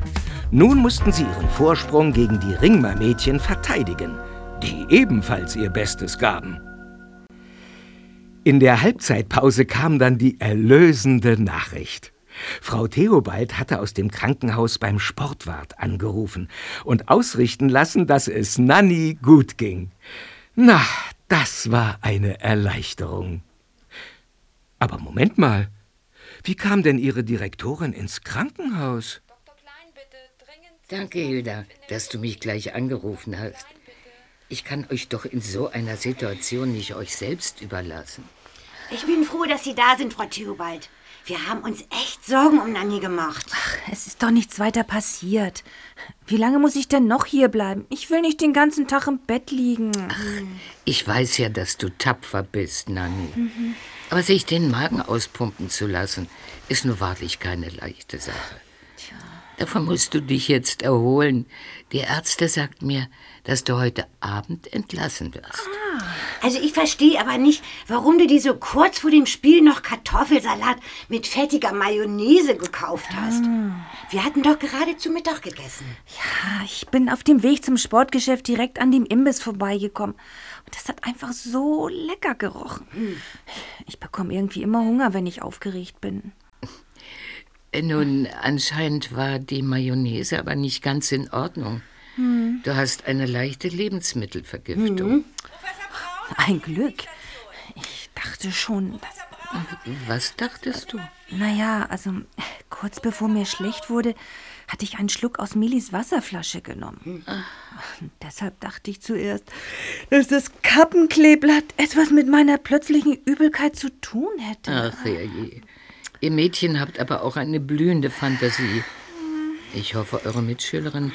Nun mussten sie ihren Vorsprung gegen die Ringmer-Mädchen verteidigen, die ebenfalls ihr Bestes gaben. In der Halbzeitpause kam dann die erlösende Nachricht. Frau Theobald hatte aus dem Krankenhaus beim Sportwart angerufen und ausrichten lassen, dass es Nanni gut ging. Na, das war eine Erleichterung. Aber Moment mal. Wie kam denn Ihre Direktorin ins Krankenhaus? Danke, Hilda, dass du mich gleich angerufen hast. Ich kann euch doch in so einer Situation nicht euch selbst überlassen. Ich bin froh, dass Sie da sind, Frau Theobald. Wir haben uns echt Sorgen um Nanni gemacht. Ach, es ist doch nichts weiter passiert. Wie lange muss ich denn noch hier bleiben? Ich will nicht den ganzen Tag im Bett liegen. Ach, ich weiß ja, dass du tapfer bist, Nanni. Mhm. Aber sich den Magen auspumpen zu lassen, ist nur wahrlich keine leichte Sache. Davon musst du dich jetzt erholen. Die Ärzte sagt mir, dass du heute Abend entlassen wirst. Also ich verstehe aber nicht, warum du dir so kurz vor dem Spiel noch Kartoffelsalat mit fettiger Mayonnaise gekauft hast. Wir hatten doch gerade zu Mittag gegessen. Ja, ich bin auf dem Weg zum Sportgeschäft direkt an dem Imbiss vorbeigekommen. Und das hat einfach so lecker gerochen. Ich bekomme irgendwie immer Hunger, wenn ich aufgeregt bin. Nun, anscheinend war die Mayonnaise aber nicht ganz in Ordnung. Du hast eine leichte Lebensmittelvergiftung. Ein Glück. Ich dachte schon, dass. Was dachtest du? Naja, also kurz bevor mir schlecht wurde, hatte ich einen Schluck aus Millis Wasserflasche genommen. Und deshalb dachte ich zuerst, dass das Kappenkleeblatt etwas mit meiner plötzlichen Übelkeit zu tun hätte. Ach je. Ihr Mädchen habt aber auch eine blühende Fantasie. Ich hoffe, eure Mitschülerinnen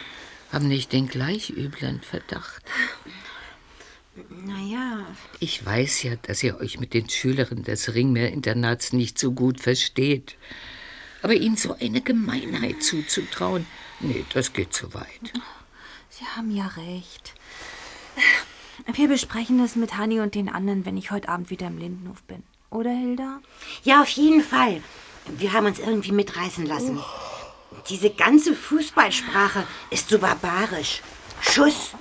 haben nicht den gleich üblen Verdacht. Naja. Ich weiß ja, dass ihr euch mit den Schülerinnen des Ringmeer-Internats nicht so gut versteht. Aber ihnen so eine Gemeinheit zuzutrauen, nee, das geht zu weit. Sie haben ja recht. Wir besprechen das mit Hanni und den anderen, wenn ich heute Abend wieder im Lindenhof bin. Oder, Hilda? Ja, auf jeden Fall. Wir haben uns irgendwie mitreißen lassen. Diese ganze Fußballsprache ist so barbarisch. Schuss,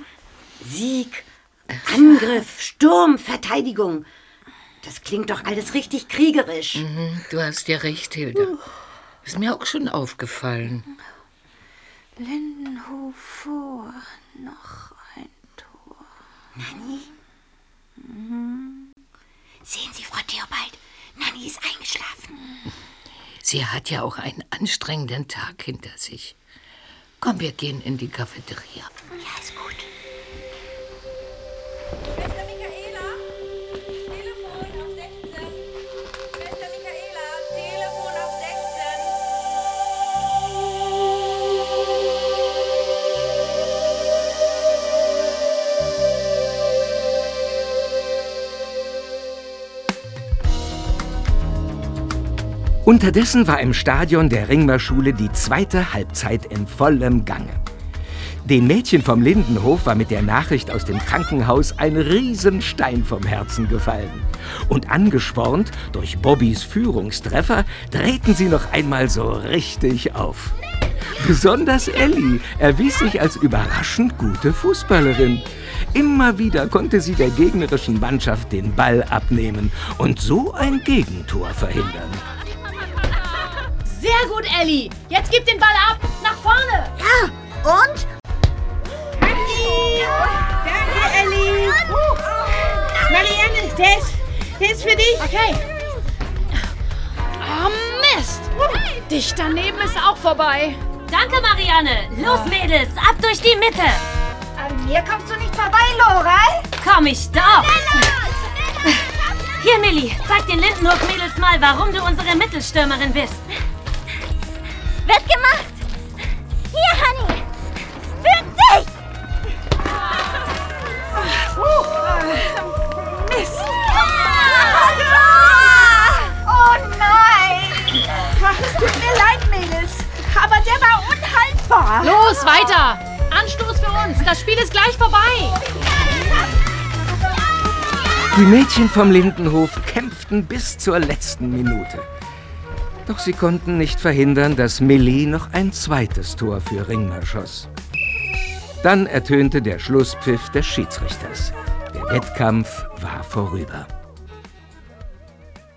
Sieg, Angriff, Sturm, Verteidigung. Das klingt doch alles richtig kriegerisch. Mhm, du hast ja recht, Hilda. Ist mir auch schon aufgefallen. Lindenhof vor, noch ein Tor. Nanni? Sehen Sie, Frau Theobald, Nanni ist eingeschlafen. Sie hat ja auch einen anstrengenden Tag hinter sich. Komm, wir gehen in die Cafeteria. Ja, ist gut. Unterdessen war im Stadion der Ringmerschule die zweite Halbzeit in vollem Gange. Den Mädchen vom Lindenhof war mit der Nachricht aus dem Krankenhaus ein Riesenstein vom Herzen gefallen. Und angespornt durch Bobbys Führungstreffer drehten sie noch einmal so richtig auf. Besonders Ellie erwies sich als überraschend gute Fußballerin. Immer wieder konnte sie der gegnerischen Mannschaft den Ball abnehmen und so ein Gegentor verhindern. Gut, Ellie. Jetzt gib den Ball ab. Nach vorne. Ja, und? Danke, Ellie. Marianne, der ist, der ist für dich. Okay. Oh, Mist. Dicht daneben ist auch vorbei. Danke, Marianne. Los, Mädels, ab durch die Mitte. An mir kommst du nicht vorbei, Lorel. Komm ich doch. Hier, Millie, zeig den Lindenhof-Mädels mal, warum du unsere Mittelstürmerin bist. Wird gemacht. Hier, Honey. Für dich. Mist. Oh nein. Es tut mir leid, Mädels. Aber der war unhaltbar. Los, weiter. Anstoß für uns. Das Spiel ist gleich vorbei. Die Mädchen vom Lindenhof kämpften bis zur letzten Minute. Doch sie konnten nicht verhindern, dass Millie noch ein zweites Tor für Ringmer schoss. Dann ertönte der Schlusspfiff des Schiedsrichters. Der Wettkampf war vorüber.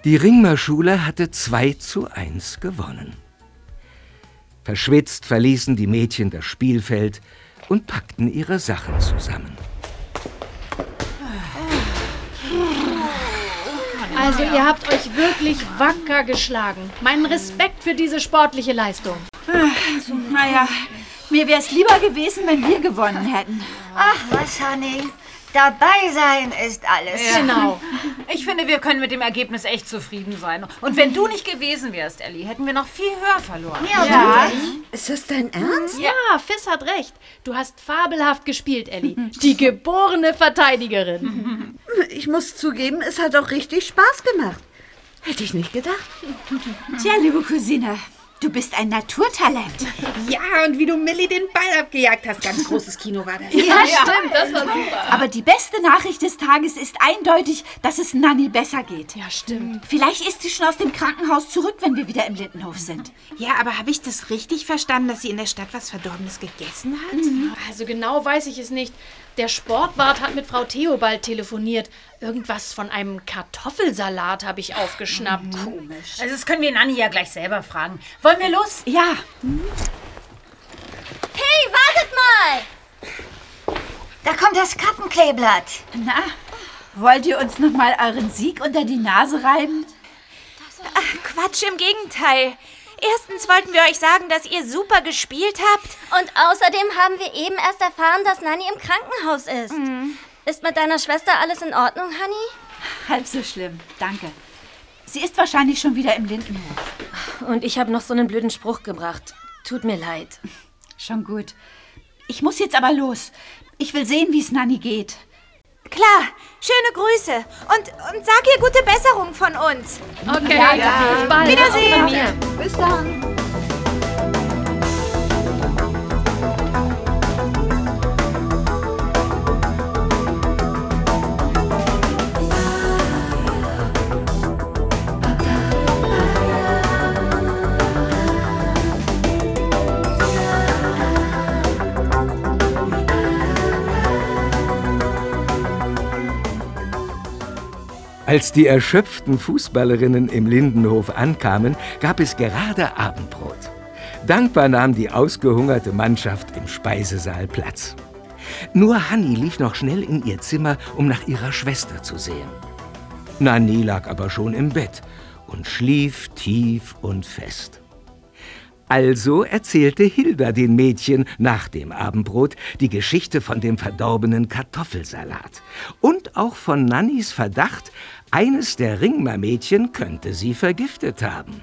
Die Ringmer-Schule hatte 2 zu 1 gewonnen. Verschwitzt verließen die Mädchen das Spielfeld und packten ihre Sachen zusammen. Also ihr habt euch wirklich wacker geschlagen. Meinen Respekt für diese sportliche Leistung. Naja, mir wäre es lieber gewesen, wenn wir gewonnen hätten. Ach, was, Honey. Dabei sein ist alles. Genau. Ich finde, wir können mit dem Ergebnis echt zufrieden sein. Und wenn du nicht gewesen wärst, Ellie, hätten wir noch viel höher verloren. Ja, Ist das dein Ernst? Ja, Fiss hat recht. Du hast fabelhaft gespielt, Ellie. [laughs] Die geborene Verteidigerin. Ich muss zugeben, es hat auch richtig Spaß gemacht. Hätte ich nicht gedacht. Tja, liebe Cousine, du bist ein Naturtalent. Ja, und wie du Millie den Ball abgejagt hast. Ganz großes Kino war das. das war super. Aber die beste Nachricht des Tages ist eindeutig, dass es Nanny besser geht. Ja, stimmt. Vielleicht ist sie schon aus dem Krankenhaus zurück, wenn wir wieder im Lindenhof sind. Ja, aber habe ich das richtig verstanden, dass sie in der Stadt was Verdorbenes gegessen hat? Also genau weiß ich es nicht. Der Sportwart hat mit Frau Theobald telefoniert. Irgendwas von einem Kartoffelsalat habe ich aufgeschnappt. Also das können wir Nanni ja gleich selber fragen. Wollen wir los? Ja, Hey, wartet mal! Da kommt das Kappenkleeblatt. na, wollt ihr uns noch mal euren Sieg unter die Nase reiben? Quatsch, im Gegenteil. Erstens wollten wir euch sagen, dass ihr super gespielt habt. Und außerdem haben wir eben erst erfahren, dass Nanny im Krankenhaus ist. Ist mit deiner Schwester alles in Ordnung, Honey? Halb so schlimm, danke. Sie ist wahrscheinlich schon wieder im Lindenhof. Und ich habe noch so einen blöden Spruch gebracht. Tut mir leid. Schon gut. Ich muss jetzt aber los. Ich will sehen, wie es Nanny geht. Klar, schöne Grüße. Und, und sag ihr gute Besserung von uns. Okay, bis bald. Wiedersehen. Bis dann. Als die erschöpften Fußballerinnen im Lindenhof ankamen, gab es gerade Abendbrot. Dankbar nahm die ausgehungerte Mannschaft im Speisesaal Platz. Nur Hanni lief noch schnell in ihr Zimmer, um nach ihrer Schwester zu sehen. Nanni lag aber schon im Bett und schlief tief und fest. Also erzählte Hilda den Mädchen nach dem Abendbrot die Geschichte von dem verdorbenen Kartoffelsalat und auch von Nannis Verdacht, eines der Ringmer-Mädchen könnte sie vergiftet haben.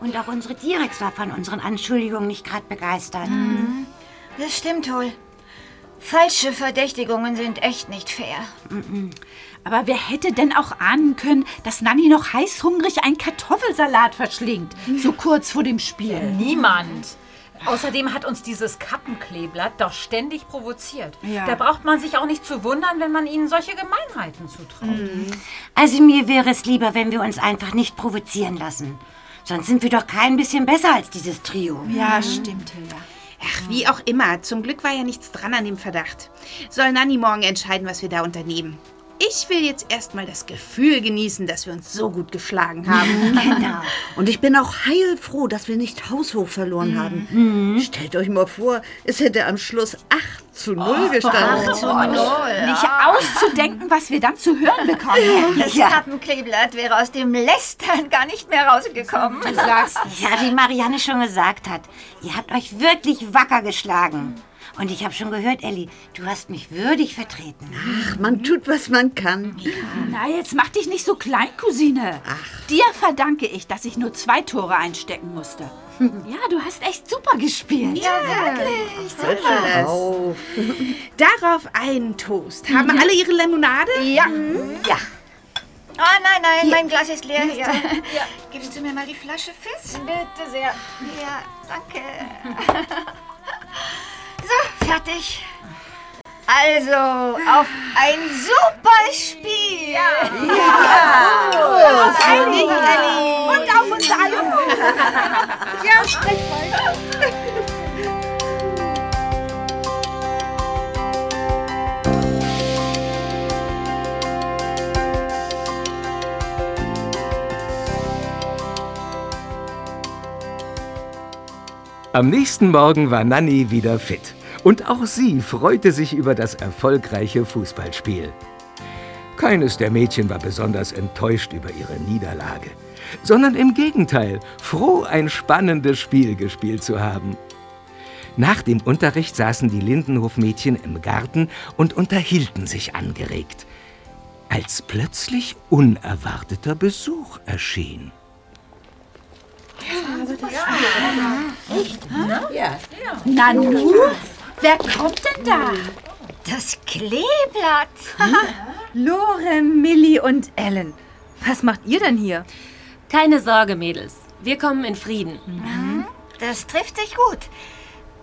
Und auch unsere Direx war von unseren Anschuldigungen nicht gerade begeistert. Das stimmt wohl. Falsche Verdächtigungen sind echt nicht fair. Aber wer hätte denn auch ahnen können, dass Nanny noch heißhungrig einen Kartoffelsalat verschlingt? So kurz vor dem Spiel. Niemand. Außerdem hat uns dieses Kappenkleeblatt doch ständig provoziert. Ja. Da braucht man sich auch nicht zu wundern, wenn man ihnen solche Gemeinheiten zutraut. Also mir wäre es lieber, wenn wir uns einfach nicht provozieren lassen. Sonst sind wir doch kein bisschen besser als dieses Trio. Ja, stimmt, Hilda. Ach, wie auch immer. Zum Glück war ja nichts dran an dem Verdacht. Soll Nanni morgen entscheiden, was wir da unternehmen. Ich will jetzt erstmal das Gefühl genießen, dass wir uns so gut geschlagen haben. [laughs] Genau. Und ich bin auch heilfroh, dass wir nicht haushoch verloren haben. Stellt euch mal vor, es hätte am Schluss 8 zu 0 gestanden. Nicht auszudenken, was wir dann zu hören bekommen [laughs] hätten. Das Kappenkleeblatt wäre aus dem Lästern gar nicht mehr rausgekommen. Du sagst es. Ja, wie Marianne schon gesagt hat, ihr habt euch wirklich wacker geschlagen. Und ich habe schon gehört, Elli, du hast mich würdig vertreten. Ach, man tut, was man kann. Na, jetzt mach dich nicht so klein, Cousine. Dir verdanke ich, dass ich nur zwei Tore einstecken musste. [laughs] Ja, du hast echt super gespielt. Ja, wirklich. Hört auf. Darauf einen Toast. Haben alle ihre Limonade? Ja. Ja. Oh nein, nein, mein Glas ist leer. Ja. Gibst du mir mal die Flasche Fiss? Bitte sehr. Ja, danke. [laughs] So, fertig. Also, auf ein super Spiel. Ja. ja. Auf ein dich, Elli. Und auf uns alle. ja, sprich mal. Am nächsten Morgen war Nanni wieder fit. Und auch sie freute sich über das erfolgreiche Fußballspiel. Keines der Mädchen war besonders enttäuscht über ihre Niederlage, sondern im Gegenteil froh, ein spannendes Spiel gespielt zu haben. Nach dem Unterricht saßen die Lindenhofmädchen im Garten und unterhielten sich angeregt, als plötzlich unerwarteter Besuch erschien. Ja. Nanu, wer kommt denn da? Das Kleeblatt. [laughs] Lore, Millie und Ellen. Was macht ihr denn hier? Keine Sorge, Mädels. Wir kommen in Frieden. Mhm. Das trifft sich gut.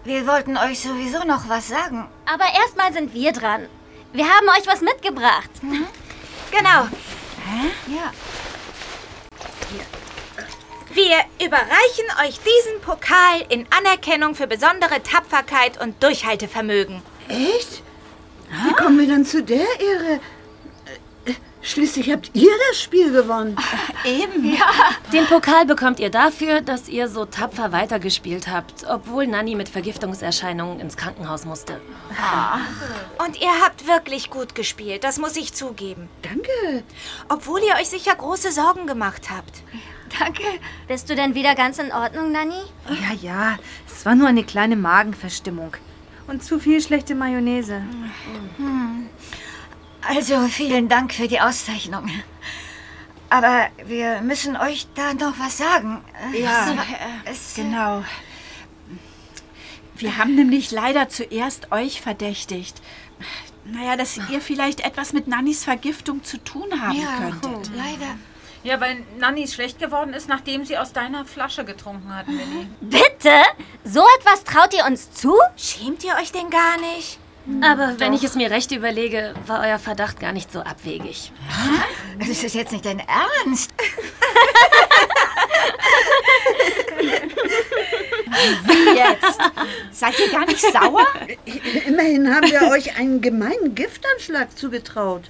Wir wollten euch sowieso noch was sagen. Aber erstmal sind wir dran. Wir haben euch was mitgebracht. Genau. Ja. Wir überreichen euch diesen Pokal in Anerkennung für besondere Tapferkeit und Durchhaltevermögen. Echt? Wie kommen wir dann zu der Ehre? Schließlich habt ihr das Spiel gewonnen. [laughs] Eben. Ja. Den Pokal bekommt ihr dafür, dass ihr so tapfer weitergespielt habt, obwohl Nanny mit Vergiftungserscheinungen ins Krankenhaus musste. Und ihr habt wirklich gut gespielt, das muss ich zugeben. Danke. Obwohl ihr euch sicher große Sorgen gemacht habt. Danke. Bist du denn wieder ganz in Ordnung, Nanni? Ja, ja, es war nur eine kleine Magenverstimmung. Und zu viel schlechte Mayonnaise. Hm. Also vielen Dank für die Auszeichnung. Aber wir müssen euch da noch was sagen. Ja, Es- genau. Wir haben nämlich leider zuerst euch verdächtigt. Naja, dass ihr vielleicht etwas mit Nannys Vergiftung zu tun haben Ja, könntet. leider. Ja, weil Nanni schlecht geworden ist, nachdem sie aus deiner Flasche getrunken hat, Millie. Bitte? So etwas traut ihr uns zu? Schämt ihr euch denn gar nicht? Aber wenn ich es mir recht überlege, war euer Verdacht gar nicht so abwegig. Das ist jetzt nicht dein Ernst. Wie jetzt? Seid ihr gar nicht sauer? Immerhin haben wir euch einen gemeinen Giftanschlag zugetraut.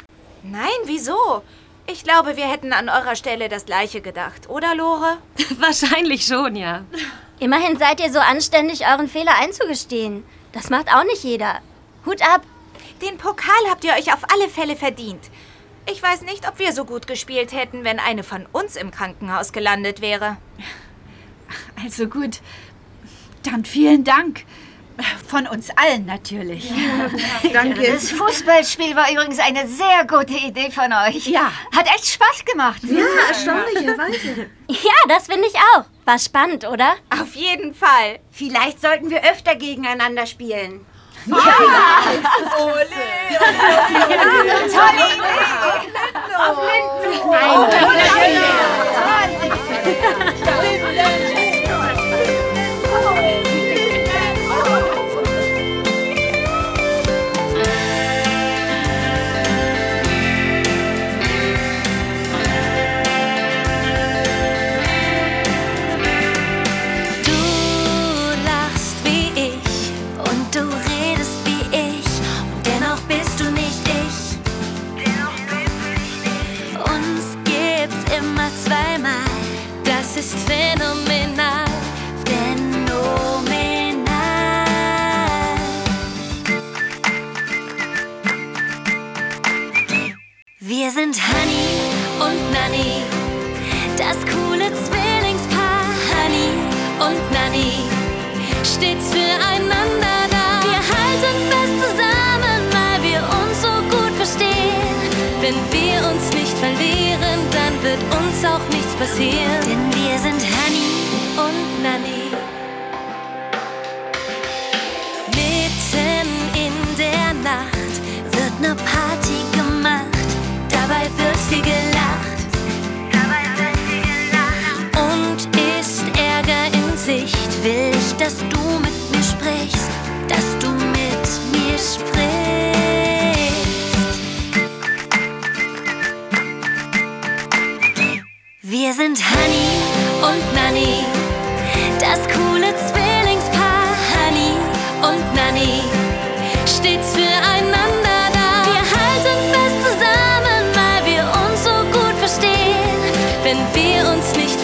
Nein, wieso? Ich glaube, wir hätten an eurer Stelle das Gleiche gedacht, oder Lore? [laughs] Wahrscheinlich schon, ja. Immerhin seid ihr so anständig, euren Fehler einzugestehen. Das macht auch nicht jeder. Hut ab. Den Pokal habt ihr euch auf alle Fälle verdient. Ich weiß nicht, ob wir so gut gespielt hätten, wenn eine von uns im Krankenhaus gelandet wäre. Also gut. Dann vielen Dank. Von uns allen natürlich. [laughs] Danke. Das Fußballspiel war übrigens eine sehr gute Idee von euch. Ja. Hat echt Spaß gemacht. Ja, erstaunlicherweise. Ja, das finde ich auch. War spannend, oder? Auf jeden Fall. Vielleicht sollten wir öfter gegeneinander spielen. Tolle Du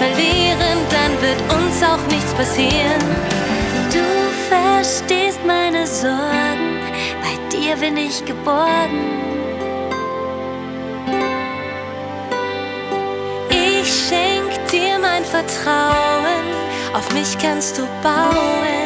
verlieren, dann wird uns auch nichts passieren. Du verstehst meine Sorgen, bei dir bin ich geborgen. Ich schenk dir mein Vertrauen, auf mich kannst du bauen.